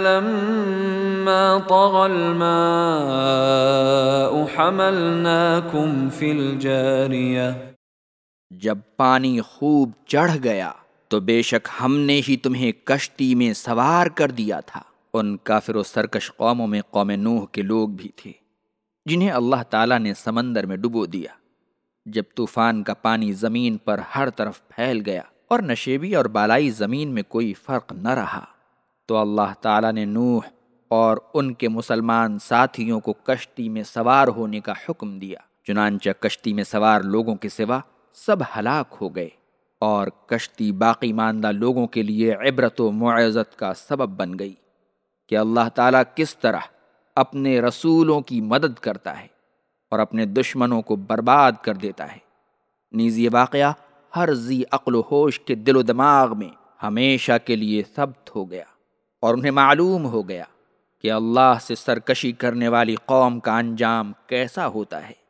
لما طغى الماء حملناكم في الجارية جب پانی خوب چڑھ گیا تو بے شک ہم نے ہی تمہیں کشتی میں سوار کر دیا تھا۔ ان کافر و سرکش قوموں میں قوم نوح کے لوگ بھی تھے، جنہیں اللہ تعالیٰ نے سمندر میں ڈبو دیا۔ جب طوفان کا پانی زمین پر ہر طرف پھیل گیا اور نشیبی اور بالائی زمین میں کوئی فرق نہ رہا۔ تو اللہ تعالیٰ نے نوح اور ان کے مسلمان ساتھیوں کو کشتی میں سوار ہونے کا حکم دیا۔ چنانچہ کشتی میں سوار لوگوں کے سوا سب ہلاک ہو گئے اور کشتی باقی ماندہ لوگوں کے لیے عبرت و معزت کا سبب بن گئی کہ اللہ تعالیٰ کس طرح اپنے رسولوں کی مدد کرتا ہے اور اپنے دشمنوں کو برباد کر دیتا ہے۔ نیز یہ واقعہ ہر زی عقل و ہوش کے دل و دماغ میں ہمیشہ کے لیے ثبت ہو گیا اور انہیں معلوم ہو گیا کہ اللہ سے سرکشی کرنے والی قوم کا انجام کیسا ہوتا ہے۔